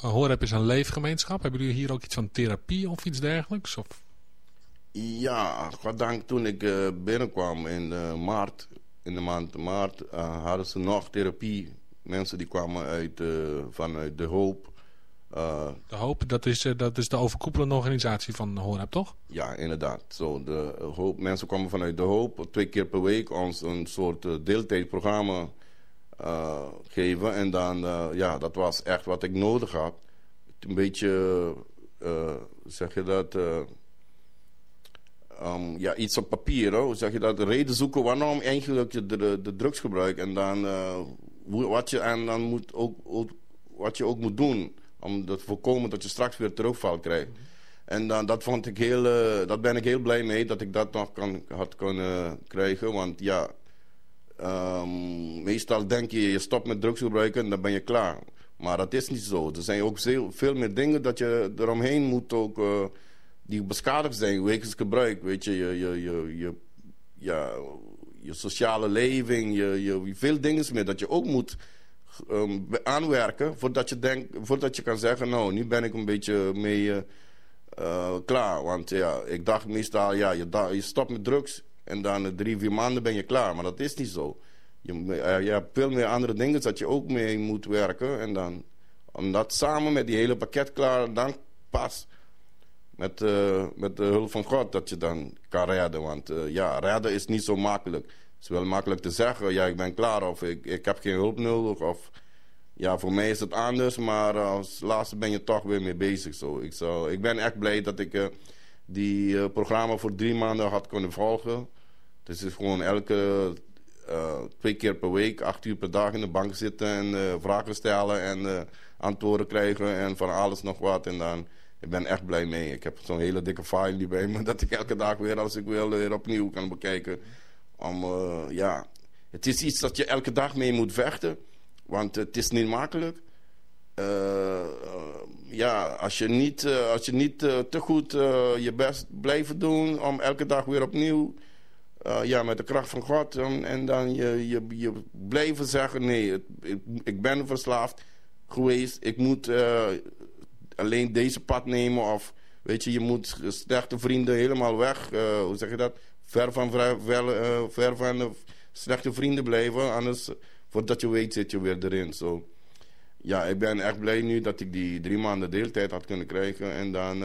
Horeb is een leefgemeenschap. Hebben jullie hier ook iets van therapie of iets dergelijks? Of? Ja, goddank toen ik uh, binnenkwam in uh, maart, in de maand maart, uh, hadden ze nog therapie. Mensen die kwamen uit, vanuit De Hoop. de Hoop, dat is, dat is de overkoepelende organisatie van Horeb, toch? Ja, inderdaad. Zo, de hoop, mensen kwamen vanuit De Hoop. Twee keer per week ons een soort deeltijdprogramma uh, geven. En dan, uh, ja, dat was echt wat ik nodig had. Een beetje, uh, zeg je dat, um, ja, iets op papier. Hoor. Zeg je dat, reden zoeken waarom eigenlijk je de, de drugs gebruikt. En dan, wat je, en dan moet ook, wat je ook moet doen. Om te voorkomen dat je straks weer terugval krijgt. En dan, dat, vond ik heel, dat ben ik heel blij mee dat ik dat nog kan, had kunnen krijgen. Want ja, Um, meestal denk je, je stopt met drugs gebruiken en dan ben je klaar. Maar dat is niet zo. Er zijn ook veel, veel meer dingen dat je eromheen moet ook... Uh, die beschadigd zijn wegens gebruik. Weet je, je, je, je, ja, je sociale leving, je, je, veel dingen meer dat je ook moet um, aanwerken voordat je, denk, voordat je kan zeggen, nou, nu ben ik een beetje mee uh, klaar. Want ja, ik dacht meestal, ja, je, je stopt met drugs en dan drie, vier maanden ben je klaar. Maar dat is niet zo. Je, je hebt veel meer andere dingen dat je ook mee moet werken. En dan, om dat samen met die hele pakket klaar, dan pas met, eh, met de hulp van God dat je dan kan redden. Want eh, ja, redden is niet zo makkelijk. Het is wel makkelijk te zeggen, ja, ik ben klaar of ik, ik heb geen hulp nodig. Of, ja, voor mij is het anders, maar als laatste ben je toch weer mee bezig. Zo. Ik, zou, ik ben echt blij dat ik eh, die eh, programma voor drie maanden had kunnen volgen. Dus het is gewoon elke eh, twee keer per week, acht uur per dag in de bank zitten en eh, vragen stellen en eh, antwoorden krijgen en van alles nog wat. En dan, ik ben echt blij mee. Ik heb zo'n hele dikke file die bij me, dat ik elke dag weer, als ik wil, weer opnieuw kan bekijken. Om, ja, het is iets dat je elke dag mee moet vechten, want het is niet makkelijk. Ja, als je niet, als je niet te goed je best blijft doen om elke dag weer opnieuw eh, ja, met de kracht van God. En, en dan je, je, je blijven zeggen: nee, ik, ik ben verslaafd geweest. Ik moet eh, alleen deze pad nemen. Of weet je, je moet slechte vrienden helemaal weg. eh, hoe zeg je dat? Ver van, ver, ver, van de slechte vrienden blijven. Anders, voordat je weet, zit je weer erin. Zo. Ja, ik ben echt blij nu dat ik die drie maanden deeltijd had kunnen krijgen. En dan,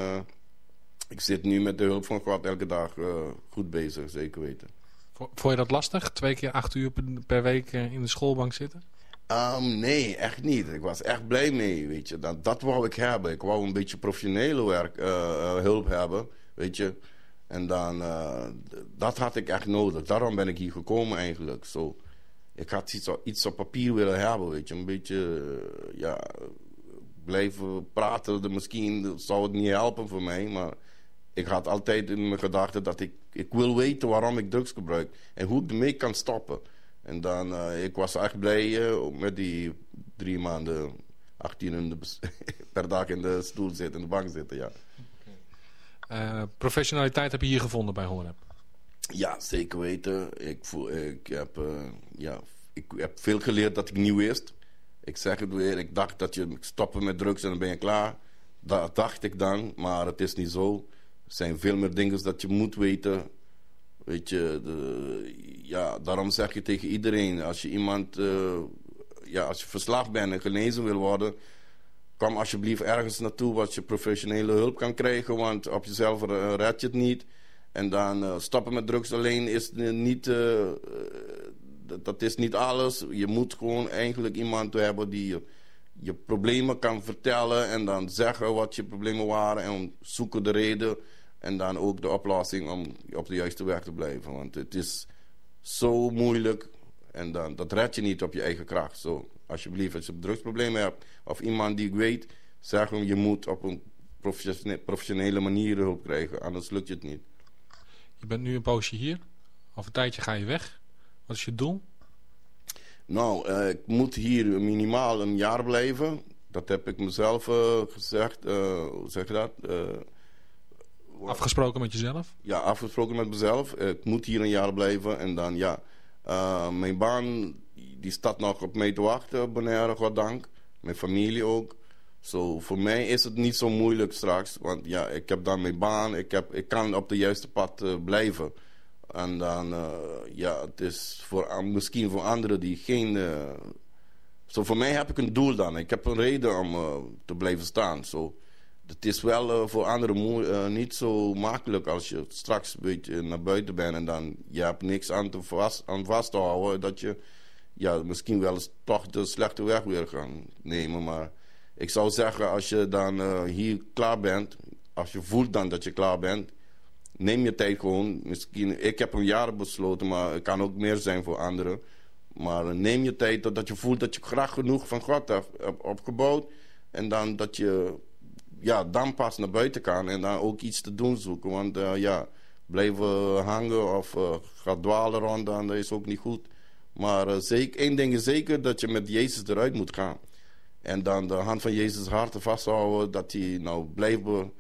ik zit nu met de hulp van God elke dag eh, goed bezig, zeker weten. Vo- Vond je dat lastig? Twee keer acht uur per, week eh, in de schoolbank zitten? Ehm, nee, echt niet. Ik was echt blij mee, weet je. Dat, dat wou ik hebben. Ik wou een beetje professionele werk, eh, hulp hebben, weet je. En dan, dat had ik echt nodig. Daarom ben ik hier gekomen eigenlijk. Zo, ik had iets, op- iets op papier willen hebben, weet je. Een beetje, ja, blijven praten. Misschien zou het niet helpen voor mij, maar ik had altijd in mijn gedachten dat ik, ik wil weten waarom ik drugs gebruik. En hoe ik ermee kan stoppen. En dan, eh, ik was echt blij eh, met die drie maanden, 18 in de bes- per dag in de stoel zitten, in de bank zitten, ja. Eh, professionaliteit heb je hier gevonden bij Horeb. Ja, zeker weten. Ik, voel, ik, heb, ja, ik heb veel geleerd dat ik niet wist. Ik zeg het weer, ik dacht dat je stoppen met drugs en dan ben je klaar. Dat dacht ik dan, maar het is niet zo. Zijn veel meer dingen dat je moet weten. Weet je, de, ja, daarom zeg je tegen iedereen, als je iemand, eh, ja, als je verslaafd bent en genezen wil worden, kom alsjeblieft ergens naartoe wat je professionele hulp kan krijgen, want op jezelf red je het niet. En dan eh, stoppen met drugs alleen is niet, eh, dat is niet alles. Je moet gewoon eigenlijk iemand hebben die je, je problemen kan vertellen en dan zeggen wat je problemen waren en zoeken de reden en dan ook de oplossing om op de juiste weg te blijven. Want het is zo moeilijk en dan, dat red je niet op je eigen kracht. Zo, alsjeblieft, als je drugsproblemen hebt of iemand die ik weet, zeg hem je moet op een professione- professionele manier hulp krijgen, anders lukt je het niet. Je bent nu een poosje hier. Over een tijdje ga je weg. Wat is je doel? Nou, eh, ik moet hier minimaal een jaar blijven. Dat heb ik mezelf eh, gezegd. eh, hoe zeg je dat? Afgesproken met jezelf? ja, afgesproken met mezelf. Ik moet hier een jaar blijven. En dan, ja, eh, mijn baan die staat nog op mij te wachten, Bonaire, goddank. Mijn familie ook. Zo, voor mij is het niet zo moeilijk straks. Want ja, ik heb dan mijn baan. Ik, heb, ik kan op de juiste pad eh, blijven. En dan, eh, ja, het is voor, misschien voor anderen die geen... zo, voor mij heb ik een doel dan. Ik heb een reden om te blijven staan. Zo, het is wel eh, voor anderen eh, niet zo makkelijk als je straks een beetje naar buiten bent en dan je hebt niks aan, te vast, vast te houden. Dat je ja, misschien wel eens toch de slechte weg weer gaan nemen. Maar ik zou zeggen, als je dan eh, hier klaar bent, als je voelt dan dat je klaar bent, neem je tijd gewoon. Misschien, ik heb een jaar besloten, maar het kan ook meer zijn voor anderen. Maar neem je tijd totdat je voelt dat je graag genoeg van God hebt opgebouwd. En dan dat je ja, dan pas naar buiten kan en dan ook iets te doen zoeken. Want eh, ja, blijven hangen of gaan dwalen rond, dan is ook niet goed. Maar eh, zeker, één ding is zeker, dat je met Jezus eruit moet gaan. En dan de hand van Jezus hart vasthouden, dat hij nou blijven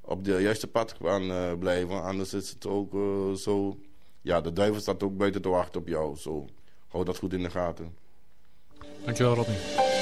op de juiste pad kan blijven. Anders is het ook zo, ja, de duivel staat ook buiten te wachten op jou. Zo, hou dat goed in de gaten. Dankjewel Rodney.